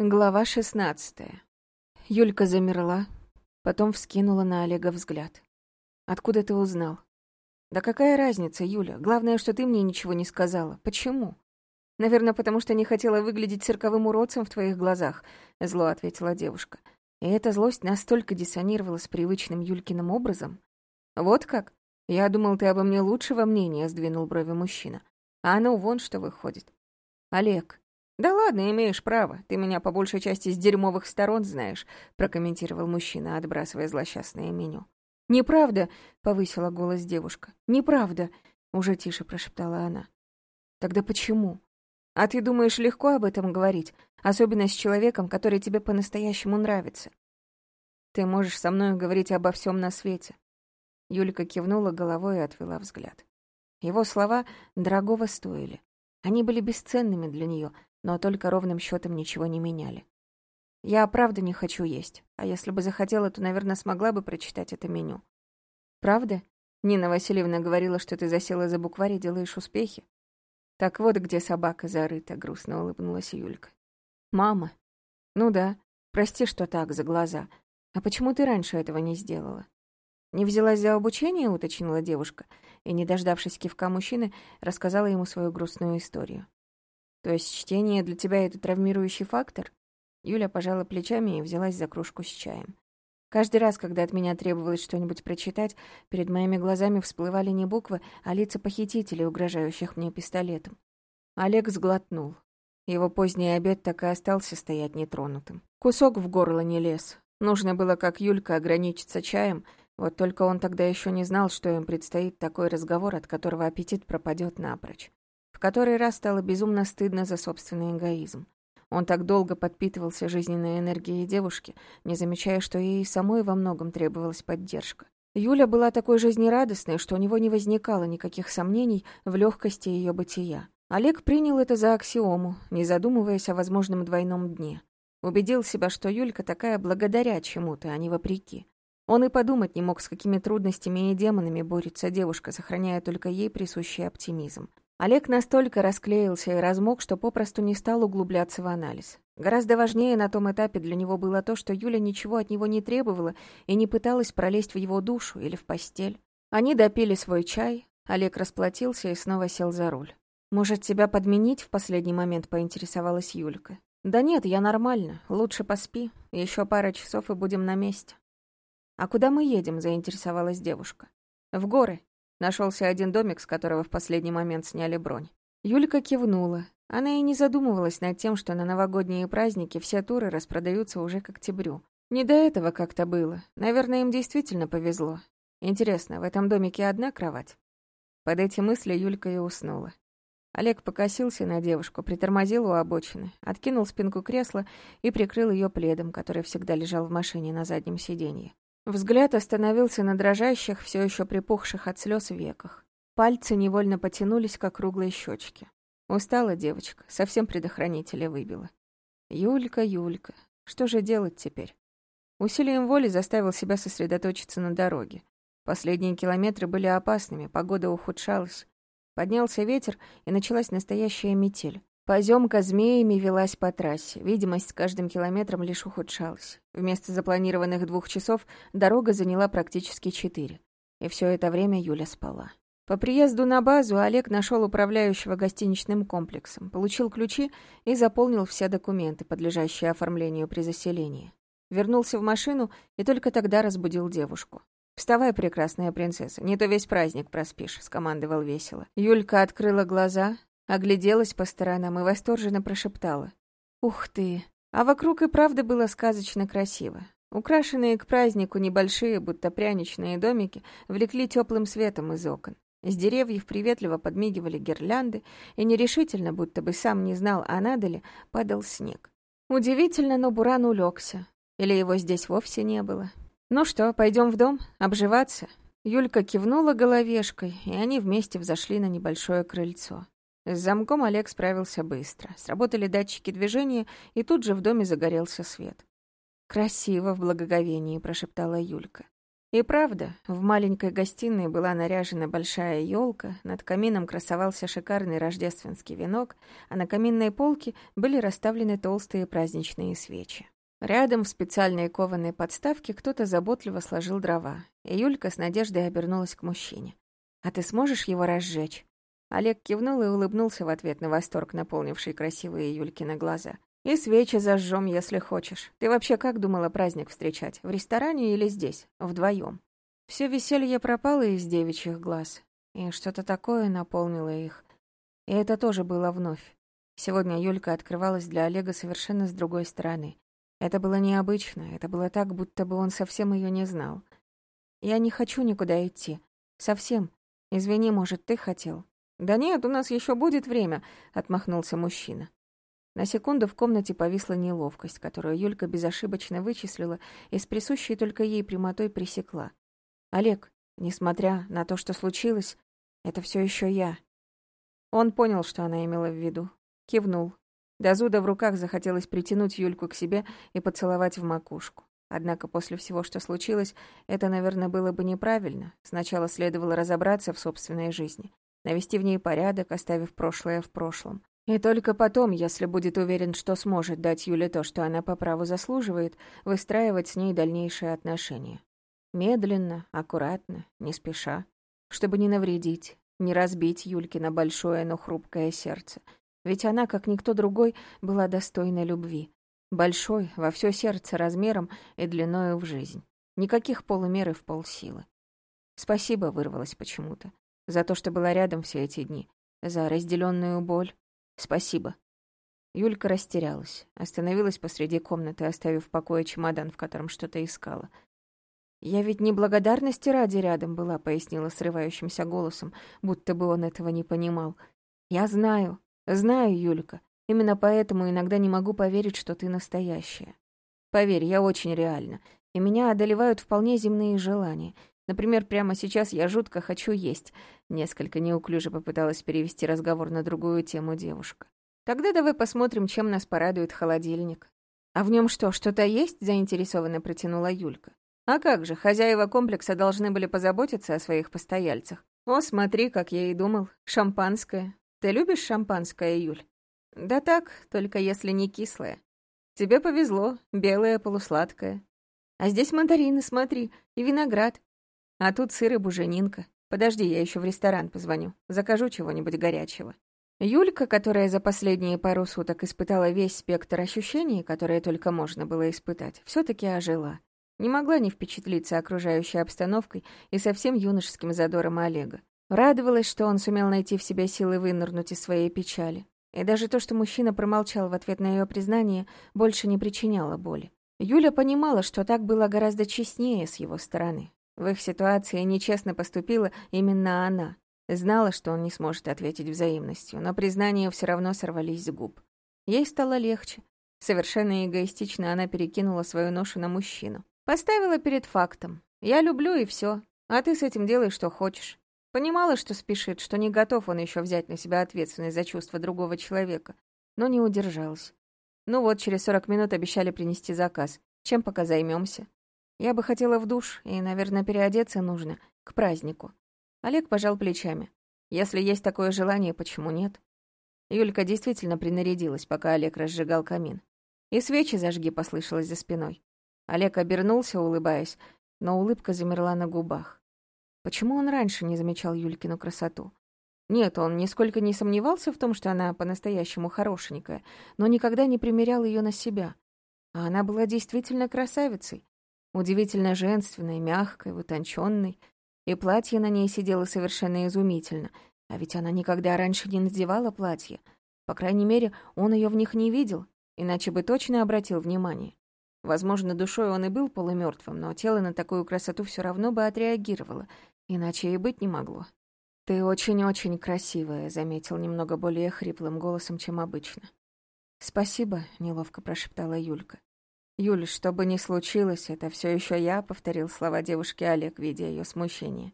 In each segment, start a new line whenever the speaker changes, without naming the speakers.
Глава шестнадцатая. Юлька замерла, потом вскинула на Олега взгляд. «Откуда ты узнал?» «Да какая разница, Юля? Главное, что ты мне ничего не сказала. Почему?» «Наверное, потому что не хотела выглядеть цирковым уродцем в твоих глазах», — зло ответила девушка. И эта злость настолько диссонировала с привычным Юлькиным образом. «Вот как? Я думал, ты обо мне лучшего мнения», — сдвинул брови мужчина. «А оно вон что выходит». «Олег, «Да ладно, имеешь право. Ты меня по большей части с дерьмовых сторон знаешь», — прокомментировал мужчина, отбрасывая злосчастное меню. «Неправда», — повысила голос девушка. «Неправда», — уже тише прошептала она. «Тогда почему? А ты думаешь, легко об этом говорить, особенно с человеком, который тебе по-настоящему нравится? Ты можешь со мной говорить обо всем на свете». Юлька кивнула головой и отвела взгляд. Его слова дорогого стоили. Они были бесценными для нее — но только ровным счетом ничего не меняли. Я правда не хочу есть, а если бы захотела, то, наверное, смогла бы прочитать это меню. Правда? Нина Васильевна говорила, что ты засела за букварь и делаешь успехи. Так вот, где собака зарыта, грустно улыбнулась Юлька. Мама. Ну да, прости, что так, за глаза. А почему ты раньше этого не сделала? Не взялась за обучение, уточнила девушка, и, не дождавшись кивка мужчины, рассказала ему свою грустную историю. То есть чтение для тебя — это травмирующий фактор? Юля пожала плечами и взялась за кружку с чаем. Каждый раз, когда от меня требовалось что-нибудь прочитать, перед моими глазами всплывали не буквы, а лица похитителей, угрожающих мне пистолетом. Олег сглотнул. Его поздний обед так и остался стоять нетронутым. Кусок в горло не лез. Нужно было, как Юлька, ограничиться чаем, вот только он тогда еще не знал, что им предстоит такой разговор, от которого аппетит пропадет напрочь. В который раз стало безумно стыдно за собственный эгоизм. Он так долго подпитывался жизненной энергией девушки, не замечая, что ей самой во многом требовалась поддержка. Юля была такой жизнерадостной, что у него не возникало никаких сомнений в легкости ее бытия. Олег принял это за аксиому, не задумываясь о возможном двойном дне. Убедил себя, что Юлька такая благодаря чему-то, а не вопреки. Он и подумать не мог, с какими трудностями и демонами борется девушка, сохраняя только ей присущий оптимизм. Олег настолько расклеился и размок, что попросту не стал углубляться в анализ. Гораздо важнее на том этапе для него было то, что Юля ничего от него не требовала и не пыталась пролезть в его душу или в постель. Они допили свой чай, Олег расплатился и снова сел за руль. «Может, тебя подменить?» — в последний момент поинтересовалась Юлька. «Да нет, я нормально. Лучше поспи. Еще пара часов и будем на месте». «А куда мы едем?» — заинтересовалась девушка. «В горы. Нашелся один домик, с которого в последний момент сняли бронь. Юлька кивнула. Она и не задумывалась над тем, что на новогодние праздники все туры распродаются уже к октябрю. Не до этого как-то было. Наверное, им действительно повезло. Интересно, в этом домике одна кровать? Под эти мысли Юлька и уснула. Олег покосился на девушку, притормозил у обочины, откинул спинку кресла и прикрыл ее пледом, который всегда лежал в машине на заднем сиденье. Взгляд остановился на дрожащих, все еще припухших от слез веках. Пальцы невольно потянулись к округлой щечке. Устала девочка, совсем предохранителя выбила. Юлька, Юлька, что же делать теперь? Усилием воли заставил себя сосредоточиться на дороге. Последние километры были опасными, погода ухудшалась. Поднялся ветер, и началась настоящая метель. Поземка змеями велась по трассе, видимость с каждым километром лишь ухудшалась. Вместо запланированных двух часов дорога заняла практически четыре. И все это время Юля спала. По приезду на базу Олег нашел управляющего гостиничным комплексом, получил ключи и заполнил все документы, подлежащие оформлению при заселении. Вернулся в машину и только тогда разбудил девушку. «Вставай, прекрасная принцесса, не то весь праздник проспишь», — скомандовал весело. Юлька открыла глаза, Огляделась по сторонам и восторженно прошептала. «Ух ты!» А вокруг и правда было сказочно красиво. Украшенные к празднику небольшие, будто пряничные домики, влекли теплым светом из окон. С деревьев приветливо подмигивали гирлянды, и нерешительно, будто бы сам не знал, а надо ли, падал снег. Удивительно, но Буран улегся. Или его здесь вовсе не было. «Ну что, пойдем в дом? Обживаться?» Юлька кивнула головешкой, и они вместе взошли на небольшое крыльцо. С замком Олег справился быстро. Сработали датчики движения, и тут же в доме загорелся свет. «Красиво в благоговении», — прошептала Юлька. И правда, в маленькой гостиной была наряжена большая елка, над камином красовался шикарный рождественский венок, а на каминной полке были расставлены толстые праздничные свечи. Рядом в специальной кованой подставке кто-то заботливо сложил дрова, и Юлька с надеждой обернулась к мужчине. «А ты сможешь его разжечь?» Олег кивнул и улыбнулся в ответ на восторг, наполнивший красивые Юлькины глаза. «И свечи зажжем, если хочешь. Ты вообще как думала праздник встречать? В ресторане или здесь? Вдвоем? Все веселье пропало из девичьих глаз, и что-то такое наполнило их. И это тоже было вновь. Сегодня Юлька открывалась для Олега совершенно с другой стороны. Это было необычно, это было так, будто бы он совсем ее не знал. «Я не хочу никуда идти. Совсем. Извини, может, ты хотел?» «Да нет, у нас еще будет время», — отмахнулся мужчина. На секунду в комнате повисла неловкость, которую Юлька безошибочно вычислила и с присущей только ей прямотой пресекла. «Олег, несмотря на то, что случилось, это все еще я». Он понял, что она имела в виду. Кивнул. До зуда в руках захотелось притянуть Юльку к себе и поцеловать в макушку. Однако после всего, что случилось, это, наверное, было бы неправильно. Сначала следовало разобраться в собственной жизни, навести в ней порядок, оставив прошлое в прошлом. И только потом, если будет уверен, что сможет дать Юле то, что она по праву заслуживает, выстраивать с ней дальнейшие отношения. Медленно, аккуратно, не спеша, чтобы не навредить, не разбить Юлькино большое, но хрупкое сердце. Ведь она, как никто другой, была достойна любви. Большой, во все сердце размером и длиною в жизнь. Никаких полумеры в полсилы. Спасибо вырвалось почему-то. За то, что была рядом все эти дни. За разделенную боль, «Спасибо». Юлька растерялась, остановилась посреди комнаты, оставив в покое чемодан, в котором что-то искала. «Я ведь не благодарности ради рядом была», — пояснила срывающимся голосом, будто бы он этого не понимал. «Я знаю, знаю, Юлька. Именно поэтому иногда не могу поверить, что ты настоящая. Поверь, я очень реальна, и меня одолевают вполне земные желания. Например, прямо сейчас я жутко хочу есть. Несколько неуклюже попыталась перевести разговор на другую тему девушка. Тогда давай посмотрим, чем нас порадует холодильник. А в нем что, что-то есть? заинтересованно протянула Юлька. А как же, хозяева комплекса должны были позаботиться о своих постояльцах. О, смотри, как я и думал, шампанское. Ты любишь шампанское, Юль? Да так, только если не кислое. Тебе повезло, белое, полусладкое. А здесь мандарины, смотри, и виноград. А тут сыр и буженинка. Подожди, я еще в ресторан позвоню. Закажу чего-нибудь горячего. Юлька, которая за последние пару суток испытала весь спектр ощущений, которые только можно было испытать, все таки ожила. Не могла не впечатлиться окружающей обстановкой и совсем юношеским задором Олега. Радовалась, что он сумел найти в себе силы вынырнуть из своей печали. И даже то, что мужчина промолчал в ответ на ее признание, больше не причиняло боли. Юля понимала, что так было гораздо честнее с его стороны. В их ситуации нечестно поступила именно она. Знала, что он не сможет ответить взаимностью, но признания все равно сорвались с губ. Ей стало легче. Совершенно эгоистично она перекинула свою ношу на мужчину. Поставила перед фактом. «Я люблю, и все. А ты с этим делай, что хочешь». Понимала, что спешит, что не готов он еще взять на себя ответственность за чувства другого человека, но не удержалась. Ну вот, через сорок минут обещали принести заказ. Чем пока займемся? Я бы хотела в душ, и, наверное, переодеться нужно, к празднику. Олег пожал плечами. Если есть такое желание, почему нет? Юлька действительно принарядилась, пока Олег разжигал камин. «И свечи зажги», — послышалось за спиной. Олег обернулся, улыбаясь, но улыбка замерла на губах. Почему он раньше не замечал Юлькину красоту? Нет, он нисколько не сомневался в том, что она по-настоящему хорошенькая, но никогда не примерял ее на себя. А она была действительно красавицей, Удивительно женственной, мягкой, утонченной. И платье на ней сидело совершенно изумительно. А ведь она никогда раньше не надевала платье. По крайней мере, он ее в них не видел, иначе бы точно обратил внимание. Возможно, душой он и был полумертвым, но тело на такую красоту все равно бы отреагировало, иначе и быть не могло. «Ты очень-очень красивая», — заметил немного более хриплым голосом, чем обычно. «Спасибо», — неловко прошептала Юлька. «Юль, что бы ни случилось, это все еще я», — повторил слова девушки Олег, видя ее смущение.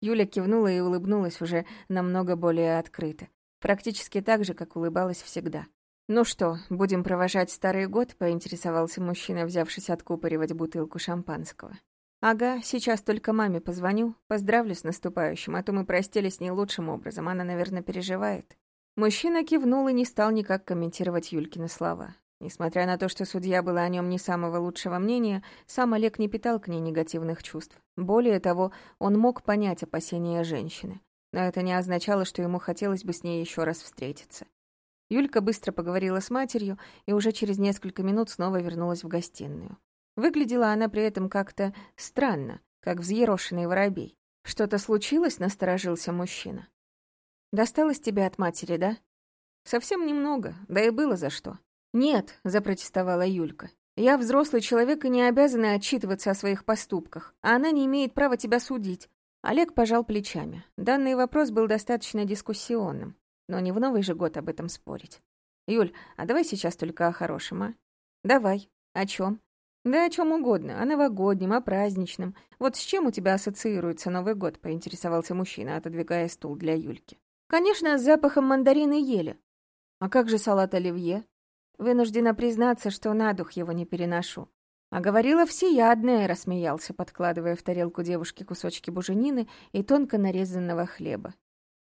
Юля кивнула и улыбнулась уже намного более открыто. Практически так же, как улыбалась всегда. «Ну что, будем провожать старый год?» — поинтересовался мужчина, взявшись откупоривать бутылку шампанского. «Ага, сейчас только маме позвоню, поздравлю с наступающим, а то мы простились не лучшим образом, она, наверное, переживает». Мужчина кивнул и не стал никак комментировать Юлькины слова. Несмотря на то, что судья была о нем не самого лучшего мнения, сам Олег не питал к ней негативных чувств. Более того, он мог понять опасения женщины. Но это не означало, что ему хотелось бы с ней еще раз встретиться. Юлька быстро поговорила с матерью и уже через несколько минут снова вернулась в гостиную. Выглядела она при этом как-то странно, как взъерошенный воробей. «Что-то случилось?» — насторожился мужчина. «Досталось тебе от матери, да?» «Совсем немного, да и было за что». «Нет», — запротестовала Юлька. «Я взрослый человек и не обязана отчитываться о своих поступках, а она не имеет права тебя судить». Олег пожал плечами. Данный вопрос был достаточно дискуссионным, но не в Новый же год об этом спорить. «Юль, а давай сейчас только о хорошем, а?» «Давай. О чем? «Да о чем угодно, о новогоднем, о праздничном. Вот с чем у тебя ассоциируется Новый год?» — поинтересовался мужчина, отодвигая стул для Юльки. «Конечно, с запахом мандарины ели. А как же салат оливье? Вынуждена признаться, что на дух его не переношу. А говорила всеядная, рассмеялся, подкладывая в тарелку девушки кусочки буженины и тонко нарезанного хлеба.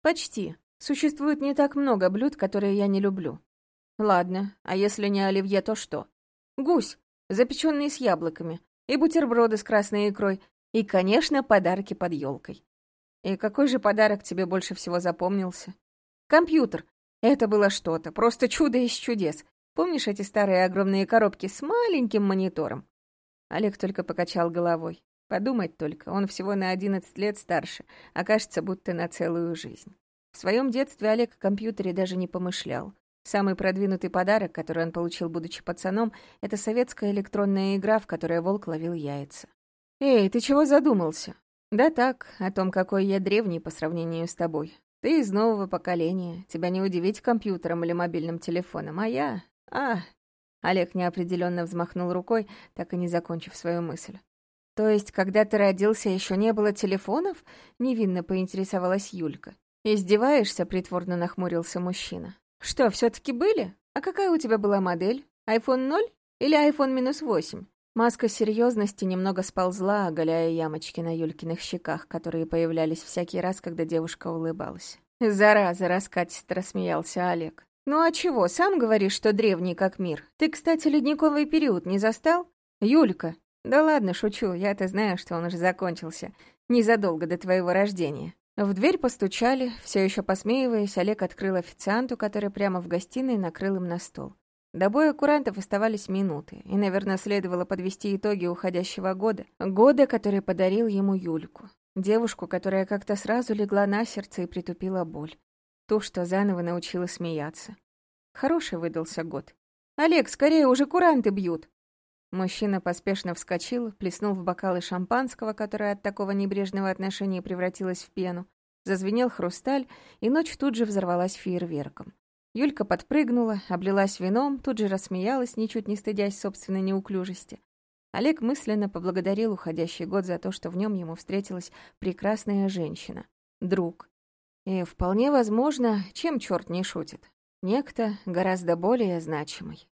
Почти. Существует не так много блюд, которые я не люблю. Ладно, а если не оливье, то что? Гусь запеченные с яблоками, и бутерброды с красной икрой, и, конечно, подарки под елкой. И какой же подарок тебе больше всего запомнился? Компьютер. Это было что-то, просто чудо из чудес. Помнишь эти старые огромные коробки с маленьким монитором? Олег только покачал головой. Подумать только, он всего на 11 лет старше, а кажется, будто на целую жизнь. В своем детстве Олег о компьютере даже не помышлял. Самый продвинутый подарок, который он получил, будучи пацаном, это советская электронная игра, в которой волк ловил яйца. «Эй, ты чего задумался?» «Да так, о том, какой я древний по сравнению с тобой. Ты из нового поколения, тебя не удивить компьютером или мобильным телефоном, а я... А...» Олег неопределенно взмахнул рукой, так и не закончив свою мысль. «То есть, когда ты родился, еще не было телефонов?» — невинно поинтересовалась Юлька. «Издеваешься?» — притворно нахмурился мужчина. «Что, все таки были? А какая у тебя была модель? iPhone 0 или iPhone минус 8?» Маска серьезности немного сползла, оголяя ямочки на Юлькиных щеках, которые появлялись всякий раз, когда девушка улыбалась. «Зараза!» — раскатисто рассмеялся Олег. «Ну а чего, сам говоришь, что древний как мир. Ты, кстати, ледниковый период не застал? Юлька!» «Да ладно, шучу, я-то знаю, что он уже закончился. Незадолго до твоего рождения. В дверь постучали, все еще посмеиваясь, Олег открыл официанту, который прямо в гостиной накрыл им на стол. До боя курантов оставались минуты, и, наверное, следовало подвести итоги уходящего года. Года, который подарил ему Юльку. Девушку, которая как-то сразу легла на сердце и притупила боль. Ту, что заново научила смеяться. Хороший выдался год. «Олег, скорее, уже куранты бьют!» Мужчина поспешно вскочил, плеснул в бокалы шампанского, которое от такого небрежного отношения превратилось в пену. Зазвенел хрусталь, и ночь тут же взорвалась фейерверком. Юлька подпрыгнула, облилась вином, тут же рассмеялась, ничуть не стыдясь собственной неуклюжести. Олег мысленно поблагодарил уходящий год за то, что в нем ему встретилась прекрасная женщина, друг. И вполне возможно, чем черт не шутит, некто гораздо более значимый.